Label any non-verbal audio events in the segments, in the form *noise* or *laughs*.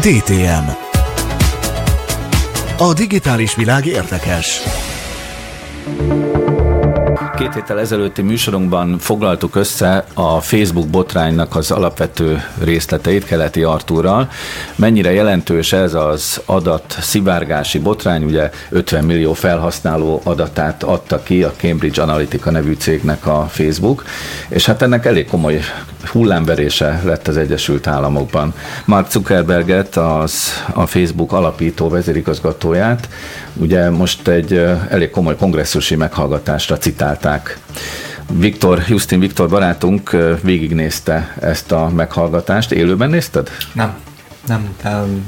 DTM. A digitális világ érdekes. Két héttel ezelőtti műsorunkban foglaltuk össze a Facebook botránynak az alapvető részleteit Keleti Artúrral. Mennyire jelentős ez az adat szivárgási botrány, ugye 50 millió felhasználó adatát adta ki a Cambridge Analytica nevű cégnek a Facebook, és hát ennek elég komoly hullámverése lett az Egyesült Államokban. Mark Zuckerberget, az a Facebook alapító vezérigazgatóját, ugye most egy elég komoly kongresszusi meghallgatásra citálták. Viktor, Justin Viktor barátunk végignézte ezt a meghallgatást. Élőben nézted? Nem. Nem, um,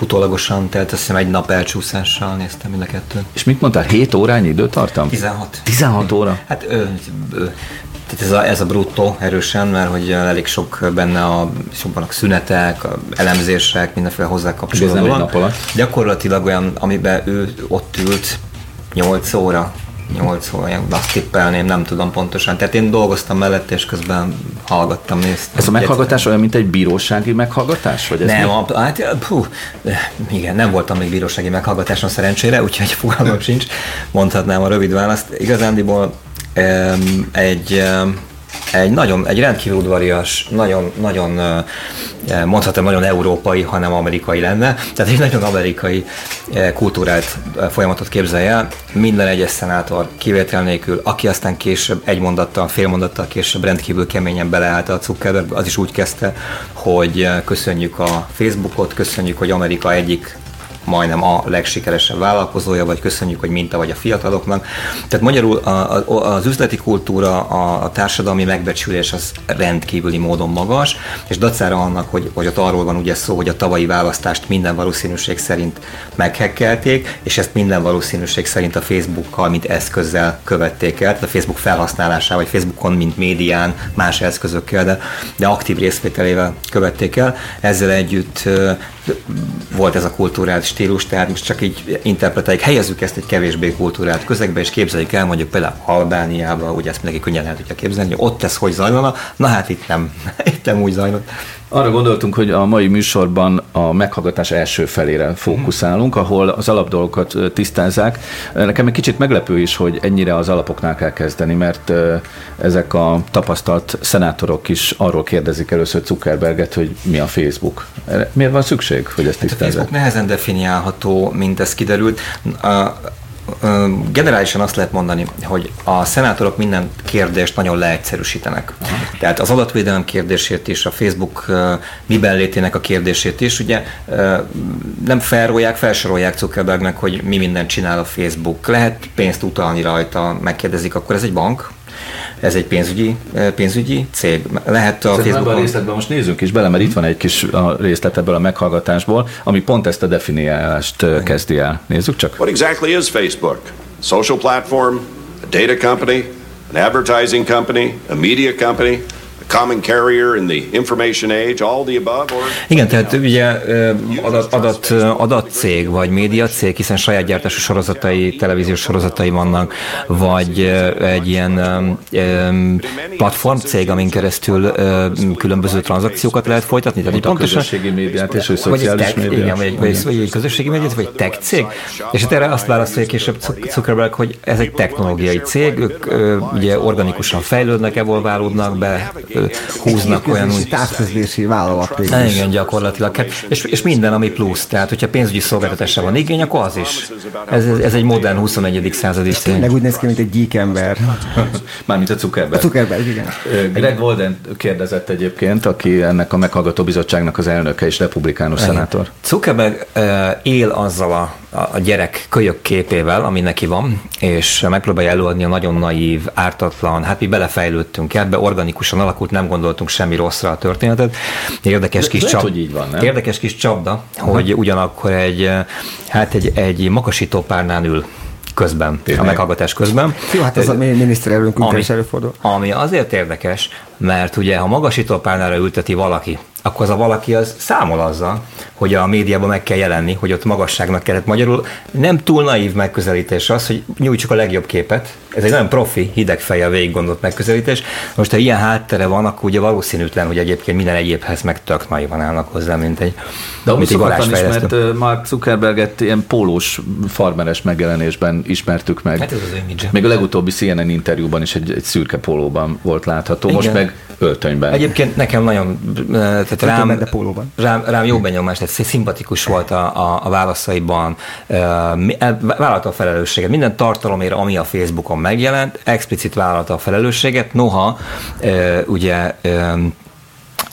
utólagosan, tehát azt hiszem egy nap elcsúszással néztem mind a kettőt. És mit mondtál, 7 órányi időtartam? 16. 16 óra? Hát ö, ö, tehát ez a, ez a bruttó erősen, mert hogy elég sok benne a, sok vannak szünetek, a elemzések, mindenféle hozzá kapcsolódóan. Gyakorlatilag olyan, amiben ő ott ült 8 óra, 8 óra, azt tippelném, nem tudom pontosan. Tehát én dolgoztam mellett, és közben hallgattam, néztem. Ez a meghallgatás olyan, mint egy bírósági meghallgatás? Vagy ez nem, a, hát, puh, igen, nem voltam még bírósági meghallgatáson szerencsére, úgyhogy fogalmam sincs, mondhatnám a rövid választ. Igazándiból egy egy nagyon, egy rendkívül udvarias, nagyon, nagyon mondhatom, nagyon európai, hanem amerikai lenne. Tehát egy nagyon amerikai kultúrált folyamatot képzelje el. Minden egyes szenátor kivétel nélkül, aki aztán később egy mondattal, fél mondattal később rendkívül keményen beleállt a Zuckerberg, az is úgy kezdte, hogy köszönjük a Facebookot, köszönjük, hogy Amerika egyik majdnem a legsikeresebb vállalkozója, vagy köszönjük, hogy minta vagy a fiataloknak. Tehát magyarul az üzleti kultúra, a, társadalmi megbecsülés az rendkívüli módon magas, és dacára annak, hogy, hogy ott arról van ugye szó, hogy a tavalyi választást minden valószínűség szerint meghekkelték, és ezt minden valószínűség szerint a Facebookkal, mint eszközzel követték el, tehát a Facebook felhasználásával, vagy Facebookon, mint médián, más eszközökkel, de, de aktív részvételével követték el. Ezzel együtt volt ez a kulturális stílus, tehát most csak így interpretáljuk, helyezzük ezt egy kevésbé kultúrált közegbe, és képzeljük el mondjuk például Albániába, ugye ezt mindenki könnyen el tudja képzelni, hogy ott ez hogy zajlana, na hát itt nem, *laughs* itt nem úgy zajlott. Arra gondoltunk, hogy a mai műsorban a meghallgatás első felére fókuszálunk, ahol az alapdolgokat tisztázzák. Nekem egy kicsit meglepő is, hogy ennyire az alapoknál kell kezdeni, mert ezek a tapasztalt szenátorok is arról kérdezik először Zuckerberget, hogy mi a Facebook. Miért van szükség, hogy ezt tisztázzák? Hát a Facebook nehezen definiálható, mint ez kiderült generálisan azt lehet mondani, hogy a szenátorok minden kérdést nagyon leegyszerűsítenek. Tehát az adatvédelem kérdését is, a Facebook miben létének a kérdését is, ugye nem felrólják, felsorolják Zuckerbergnek, hogy mi mindent csinál a Facebook. Lehet pénzt utalni rajta, megkérdezik, akkor ez egy bank? Ez egy pénzügyi, pénzügyi cég. Lehet a Facebookon... a részletben most nézzünk is bele, mert itt van egy kis részlet ebből a meghallgatásból, ami pont ezt a definiálást kezdi el. Nézzük csak. What exactly is Facebook? Social platform, a data company, an advertising company, a media company, common carrier in the information age, all the above? Or Igen, tehát ugye adat, adat, adatcég, vagy médiacég, hiszen saját gyártású sorozatai, televíziós sorozatai vannak, vagy egy ilyen platformcég, amin keresztül különböző tranzakciókat lehet folytatni. Tehát Mint pontosan, közösségi médiát és szociális tech, médiát. Igen, vagy, vagy, vagy egy közösségi médiát, vagy tech cég. És hát erre azt válaszolja később Zuckerberg, hogy ez egy technológiai cég, ők ugye organikusan fejlődnek, evolválódnak be, húznak olyan úgy. Távközlési vállalat Igen, gyakorlatilag. Hát, és, és minden, ami plusz. Tehát, hogyha pénzügyi szolgáltatásra van igény, akkor az is. Ez, ez egy modern 21. századi cég. Meg úgy néz ki, mint egy geek ember. *laughs* Mármint a Zuckerberg. A Zuckerberg, igen. Greg Walden kérdezett egyébként, aki ennek a meghallgató bizottságnak az elnöke és republikánus igen. szenátor. Zuckerberg él azzal a a gyerek kölyök képével, ami neki van, és megpróbálja előadni a nagyon naív, ártatlan, hát mi belefejlődtünk ebbe, organikusan alakult, nem gondoltunk semmi rosszra a történetet. Érdekes kis, csap... hogy így van, nem? Érdekes kis csapda, Aha. hogy ugyanakkor egy, hát egy, egy makasító párnán ül közben, Tényleg. a meghallgatás közben. Jó, hát az a miniszterelnök ami, előfordul. Ami azért érdekes, mert ugye ha magasítópálnára ülteti valaki, akkor az a valaki az számol azzal, hogy a médiában meg kell jelenni, hogy ott magasságnak kellett magyarul. Nem túl naív megközelítés az, hogy nyújtsuk a legjobb képet. Ez egy nagyon profi, hideg fejjel végig gondolt megközelítés. Most, ha ilyen háttere van, akkor ugye valószínűtlen, hogy egyébként minden egyébhez meg tök naivan állnak hozzá, mint egy, De egy szokatlan is, varázsfejlesztő. mert ö, Mark Zuckerberget ilyen pólós farmeres megjelenésben ismertük meg. Hát ez az image. Még a legutóbbi CNN interjúban is egy, egy szürke pólóban volt látható, most Igen. meg öltönyben. Egyébként nekem nagyon, tehát rám, de pólóban. rám, rám jó benyomás, tehát szimpatikus volt a, a, a válaszaiban, eh, vállalta a felelősséget. Minden tartalomért, ami a Facebookon megjelent, explicit vállalta a felelősséget, noha ugye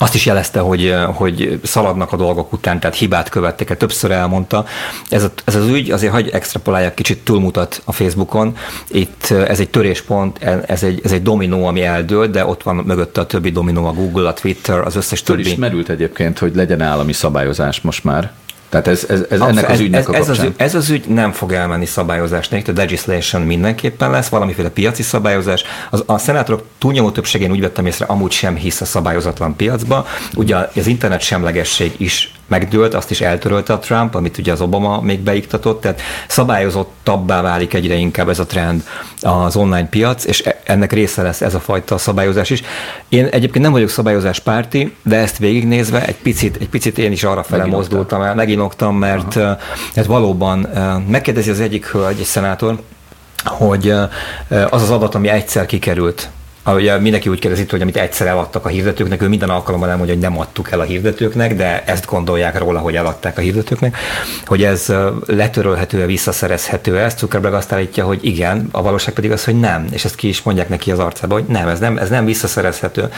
azt is jelezte, hogy, hogy szaladnak a dolgok után, tehát hibát követtek el, többször elmondta. Ez, a, ez az ügy, azért hagy extrapoláljak, kicsit túlmutat a Facebookon. Itt ez egy töréspont, ez egy, ez egy dominó, ami eldőlt, de ott van mögötte a többi dominó, a Google, a Twitter, az összes Föl többi. is merült egyébként, hogy legyen állami szabályozás most már. Tehát ez, ez, ez ennek az ügynek ez, a ez, az, kapcsán. ügy- ez az ügy nem fog elmenni szabályozás nélkül, a legislation mindenképpen lesz, valamiféle piaci szabályozás. Az, a szenátorok túlnyomó többségén úgy vettem észre, amúgy sem hisz a szabályozatlan piacba. Ugye az internet semlegesség is megdőlt, azt is eltörölte a Trump, amit ugye az Obama még beiktatott, tehát szabályozottabbá válik egyre inkább ez a trend az online piac, és e- ennek része lesz ez a fajta szabályozás is. Én egyébként nem vagyok szabályozás párti, de ezt végignézve egy picit, egy picit én is arra fele mozdultam el, meginoktam, mert, uh, mert valóban uh, megkérdezi az egyik hölgy, egy szenátor, hogy uh, az az adat, ami egyszer kikerült, Ugye mindenki úgy kérdezi, hogy amit egyszer eladtak a hirdetőknek, ő minden alkalommal elmondja, hogy nem adtuk el a hirdetőknek, de ezt gondolják róla, hogy eladták a hirdetőknek, hogy ez letörölhető-e, visszaszerezhető ezt. Zuckerberg azt állítja, hogy igen, a valóság pedig az, hogy nem, és ezt ki is mondják neki az arcába, hogy nem, ez nem, ez nem visszaszerezhető.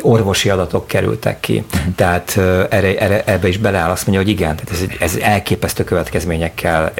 Orvosi adatok kerültek ki, tehát ö, erre, erre, ebbe is beleáll, azt mondja, hogy igen, tehát ez, ez elképesztő következményekkel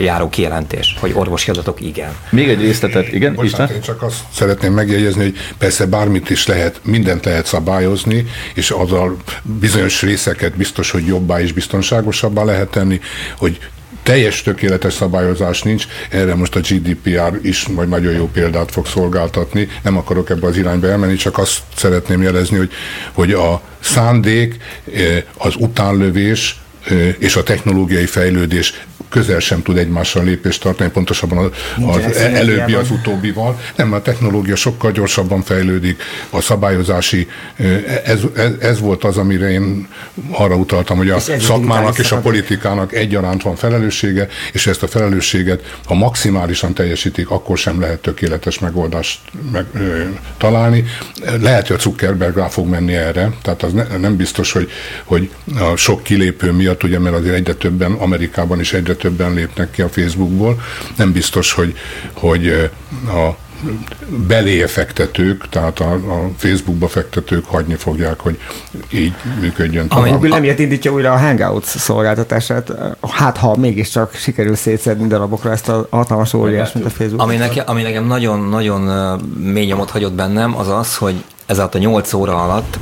járó kijelentés, hogy orvosi adatok igen. Még egy részletet, igen, Bocsánat, én csak azt szeretném megjegyezni, hogy persze bármit is lehet, mindent lehet szabályozni, és azzal bizonyos részeket biztos, hogy jobbá és biztonságosabbá lehet tenni, hogy teljes tökéletes szabályozás nincs, erre most a GDPR is majd nagyon jó példát fog szolgáltatni. Nem akarok ebbe az irányba elmenni, csak azt szeretném jelezni, hogy, hogy a szándék, eh, az utánlövés eh, és a technológiai fejlődés közel sem tud egymással lépést tartani, pontosabban az, az előbbi szinergiában. az utóbbival. Nem, a technológia sokkal gyorsabban fejlődik, a szabályozási, ez, ez, ez volt az, amire én arra utaltam, hogy a És szakmának és a politikának egyaránt van felelőssége, és ezt a felelősséget, ha maximálisan teljesítik, akkor sem lehet tökéletes megoldást meg, ö, találni. Lehet, hogy a Zuckerberg rá fog menni erre, tehát az ne, nem biztos, hogy, hogy a sok kilépő miatt, ugye, mert azért egyre többen, Amerikában is egyre többen lépnek ki a Facebookból, nem biztos, hogy, hogy a beléje fektetők, tehát a, a Facebookba fektetők hagyni fogják, hogy így működjön Ami- tovább. Google emiatt indítja újra a Hangouts szolgáltatását. Hát, ha mégiscsak sikerül szétszedni darabokra ezt a hatalmas óriás, mint a Facebook. Ami nekem, ami nekem nagyon-nagyon mély nyomot hagyott bennem, az az, hogy ez alatt a 8 óra alatt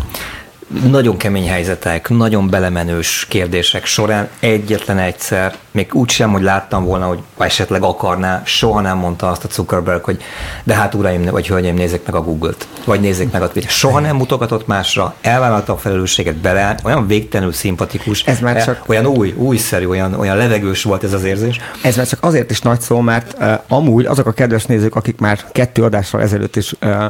nagyon kemény helyzetek, nagyon belemenős kérdések során egyetlen egyszer, még úgy sem, hogy láttam volna, hogy esetleg akarná, soha nem mondta azt a Zuckerberg, hogy de hát uraim vagy hölgyeim, nézzék meg a Google-t, vagy nézzék meg a Twitter. Soha nem mutogatott másra, elvállalta a felelősséget bele, olyan végtelenül szimpatikus, Ez már e- csak- olyan új, újszerű, olyan, olyan levegős volt ez az érzés. Ez már csak azért is nagy szó, mert uh, amúgy azok a kedves nézők, akik már kettő adással ezelőtt is uh,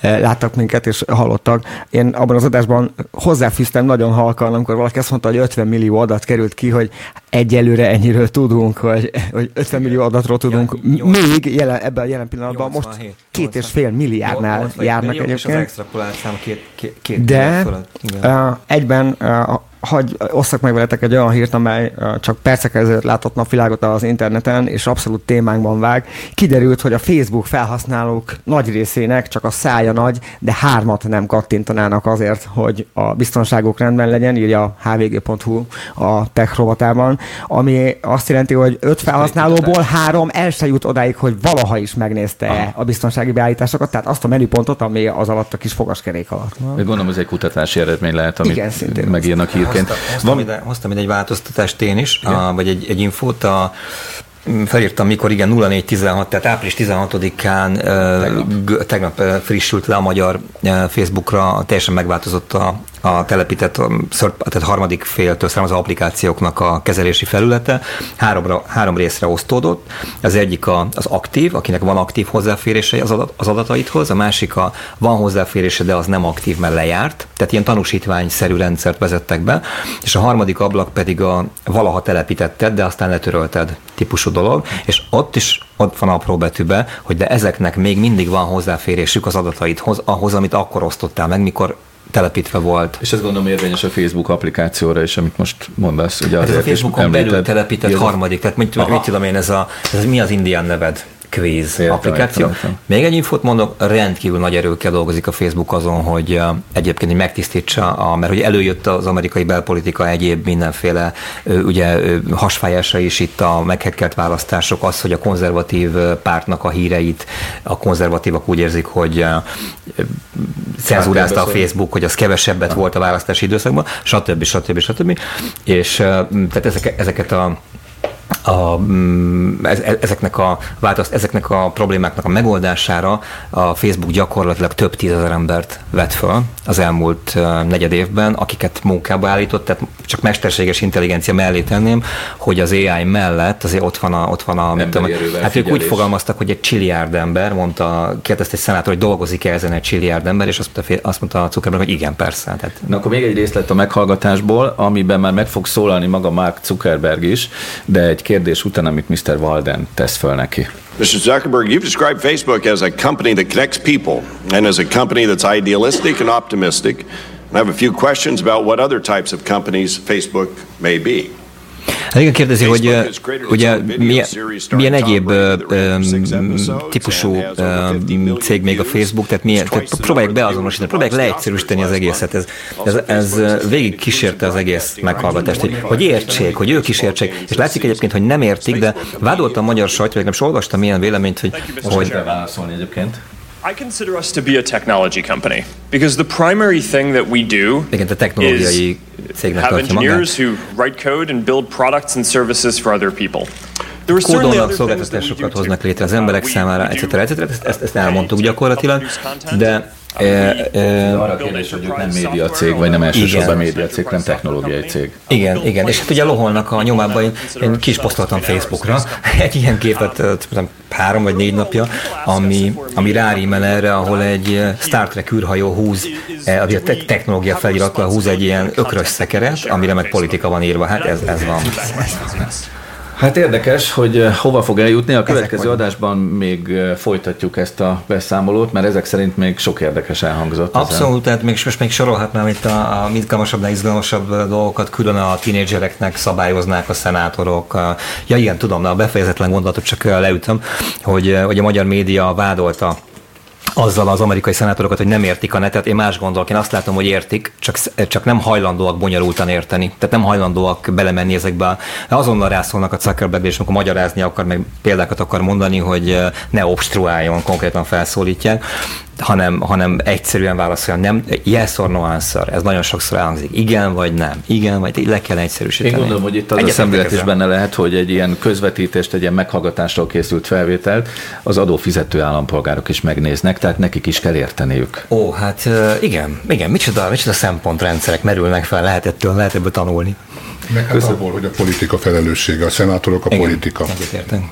láttak minket és hallottak, én abban az adásban hozzáfűztem nagyon halkan, amikor valaki azt mondta, hogy 50 millió adat került ki, hogy egyelőre ennyiről tudunk, hogy, hogy 50 millió adatról tudunk, Ja, még jelen, ebben a jelen pillanatban most 87, két és fél milliárdnál 80 járnak millió, És az egyébként. extrapolált szám két, két, két De fölött. Uh, egyben uh, hagy osszak meg veletek egy olyan hírt, amely csak percek ezelőtt látott napvilágot az interneten, és abszolút témánkban vág. Kiderült, hogy a Facebook felhasználók nagy részének csak a szája nagy, de hármat nem kattintanának azért, hogy a biztonságuk rendben legyen, írja a hvg.hu a tech rovatában, ami azt jelenti, hogy öt felhasználóból három el se jut odáig, hogy valaha is megnézte a biztonsági beállításokat, tehát azt a menüpontot, ami az alatt a kis fogaskerék alatt van. Gondolom, ez egy kutatási eredmény lehet, amit Igen, megírnak hírként. Hoztam, hoztam, ide, hoztam ide egy változtatást én is, a, vagy egy, egy infót. A, felírtam, mikor igen, 0416, tehát április 16-án tegnap, tegnap frissült le a magyar Facebookra, teljesen megváltozott a, a telepített, tehát harmadik féltől származó applikációknak a kezelési felülete. Háromra, három részre osztódott. Az egyik a, az aktív, akinek van aktív hozzáférése az, adat, az adataidhoz, a másik a van hozzáférése, de az nem aktív, mert lejárt. Tehát ilyen tanúsítványszerű rendszert vezettek be. És a harmadik ablak pedig a valaha telepítetted, de aztán letörölted típusú dolog. És ott is ott van apró betűbe, hogy de ezeknek még mindig van hozzáférésük az adataidhoz, ahhoz, amit akkor osztottál meg, mikor telepítve volt. És ez gondolom érvényes a Facebook applikációra is, amit most mondasz. Ugye ez a Facebookon belül telepített harmadik, tehát mit, mit tudom én, ez, a, ez mi az indián neved? Quiz Értem, applikáció. Értem. Még egy infót mondok, rendkívül nagy erőkkel dolgozik a Facebook azon, hogy egyébként hogy megtisztítsa, a, mert hogy előjött az amerikai belpolitika egyéb mindenféle ugye hasfájása is itt a meghekkelt választások, az, hogy a konzervatív pártnak a híreit a konzervatívak úgy érzik, hogy cenzúrázta a Facebook, hogy az kevesebbet volt a választási időszakban, stb. stb. stb. És tehát ezek, ezeket a a, mm, ezeknek, a változt, ezeknek a problémáknak a megoldására a Facebook gyakorlatilag több tízezer embert vett föl az elmúlt negyed évben, akiket munkába állított, tehát csak mesterséges intelligencia mellé tenném, hogy az AI mellett azért ott van a, ott van a mit tudom, hát ők úgy fogalmaztak, hogy egy csilliárd ember, mondta, kérdezte egy szenátor, hogy dolgozik-e ezen egy csilliárd ember, és azt mondta, azt mondta a Zuckerberg, hogy igen, persze. Tehát, Na akkor még egy részlet a meghallgatásból, amiben már meg fog szólalni maga Mark Zuckerberg is, de egy kérdés után, amit Mr. Walden tesz föl neki. Mr. Zuckerberg, you've described Facebook as a company that connects people and as a company that's idealistic and optimistic. I have a few questions about what other types of companies Facebook may be. Igen, kérdezi, hogy ugye milyen, milyen egyéb típusú cég még a Facebook, tehát, milyen, tehát próbálják beazonosítani, próbálják leegyszerűsíteni az egészet. Ez, ez, ez végig kísérte az egész meghallgatást, hogy, hogy értsék, hogy ők is értsék. És látszik egyébként, hogy nem értik, de vádoltam a magyar sajtó, nem is olvastam ilyen véleményt, hogy... hogy válaszolni egyébként. I consider us to be a technology company because the primary thing that we do is have engineers who write code and build products and services for other people. Kódolnak, szolgáltatásokat hoznak létre az emberek számára, etc. etc. Ezt, ezt elmondtuk gyakorlatilag, de E, e, arra kérdés, hogy ők nem média cég, vagy nem elsősorban média cég, nem technológiai cég. Igen, igen. És hát ugye loholnak a nyomában, én, én kis posztoltam Facebookra *laughs* egy ilyen képet, három vagy négy napja, ami, ami rárímel erre, ahol egy Star Trek űrhajó húz, ami a technológia felirattal húz egy ilyen ökrös szekeret, amire meg politika van írva. Hát ez, ez van. Hát érdekes, hogy eh, hova fog eljutni. A következő adásban még eh, folytatjuk ezt a beszámolót, mert ezek szerint még sok érdekes elhangzott. Abszolút, ezen. tehát még, most még sorolhatnám itt a, a izgalmasabb, izgalmasabb eh, dolgokat, külön a tínédzsereknek szabályoznák a szenátorok. Ja igen, tudom, a befejezetlen gondolatot csak leütöm, hogy, hogy a magyar média vádolta azzal az amerikai szenátorokat, hogy nem értik a netet. Én más gondolok, én azt látom, hogy értik, csak, csak nem hajlandóak bonyolultan érteni. Tehát nem hajlandóak belemenni ezekbe. Azonnal rászólnak a Zuckerberg, és amikor magyarázni akar, meg példákat akar mondani, hogy ne obstruáljon, konkrétan felszólítják hanem, hanem egyszerűen válaszoljon, nem, yes or no answer, ez nagyon sokszor elhangzik, igen vagy nem, igen vagy le kell egyszerűsíteni. Én gondolom, hogy itt az Egyet a szemlélet is benne lehet, hogy egy ilyen közvetítést, egy ilyen meghallgatásról készült felvételt az adófizető állampolgárok is megnéznek, tehát nekik is kell érteniük. Ó, hát igen, igen, micsoda, micsoda szempontrendszerek merülnek fel, lehet ettől, lehet ebből tanulni. Meg hát abból, hogy a politika felelőssége, a szenátorok a igen, politika. Egyetértem.